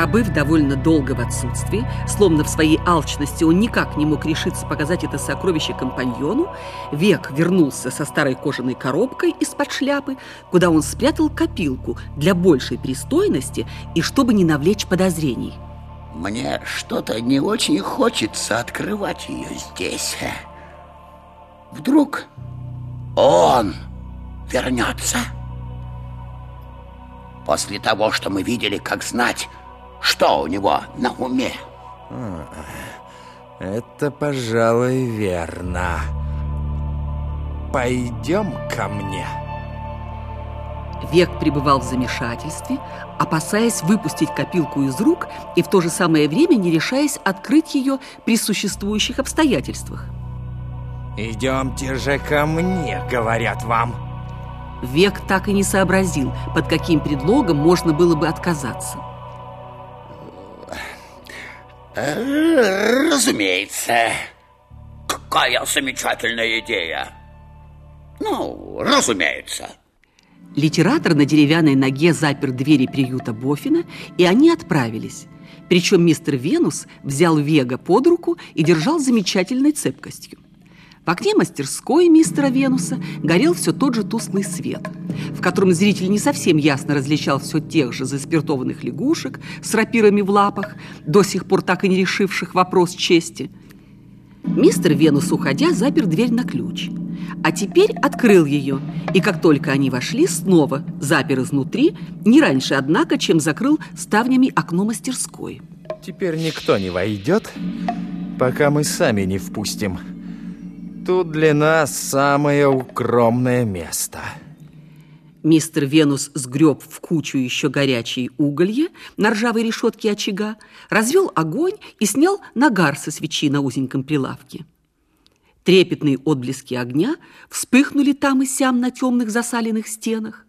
Пробыв довольно долго в отсутствии, словно в своей алчности он никак не мог решиться показать это сокровище компаньону, Век вернулся со старой кожаной коробкой из-под шляпы, куда он спрятал копилку для большей пристойности и чтобы не навлечь подозрений. Мне что-то не очень хочется открывать ее здесь. Вдруг он вернется? После того, что мы видели, как знать, что у него на уме. Это, пожалуй, верно. Пойдем ко мне. Век пребывал в замешательстве, опасаясь выпустить копилку из рук и в то же самое время не решаясь открыть ее при существующих обстоятельствах. «Идемте же ко мне», — говорят вам. Век так и не сообразил, под каким предлогом можно было бы отказаться. Разумеется. Какая замечательная идея. Ну, разумеется. Литератор на деревянной ноге запер двери приюта Бофина, и они отправились. Причем мистер Венус взял Вега под руку и держал замечательной цепкостью. В окне мастерской мистера Венуса горел все тот же тусклый свет, в котором зритель не совсем ясно различал все тех же заспиртованных лягушек с рапирами в лапах, до сих пор так и не решивших вопрос чести. Мистер Венус, уходя, запер дверь на ключ – а теперь открыл ее, и как только они вошли, снова запер изнутри, не раньше, однако, чем закрыл ставнями окно мастерской. Теперь никто не войдет, пока мы сами не впустим. Тут для нас самое укромное место. Мистер Венус сгреб в кучу еще горячие уголья на ржавой решетке очага, развел огонь и снял нагар со свечи на узеньком прилавке. Трепетные отблески огня вспыхнули там и сям на темных засаленных стенах.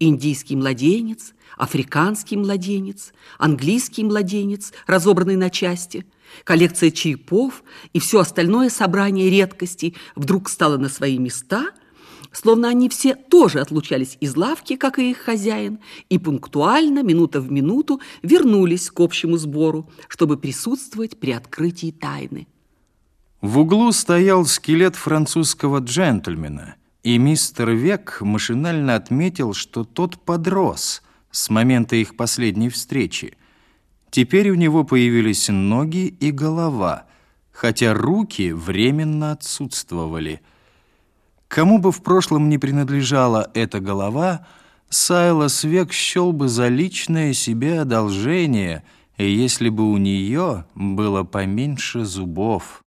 Индийский младенец, африканский младенец, английский младенец, разобранный на части, коллекция черепов и все остальное собрание редкостей вдруг стало на свои места, словно они все тоже отлучались из лавки, как и их хозяин, и пунктуально, минута в минуту, вернулись к общему сбору, чтобы присутствовать при открытии тайны. В углу стоял скелет французского джентльмена, и мистер Век машинально отметил, что тот подрос с момента их последней встречи. Теперь у него появились ноги и голова, хотя руки временно отсутствовали. Кому бы в прошлом не принадлежала эта голова, Сайлас Век счел бы за личное себе одолжение, если бы у нее было поменьше зубов».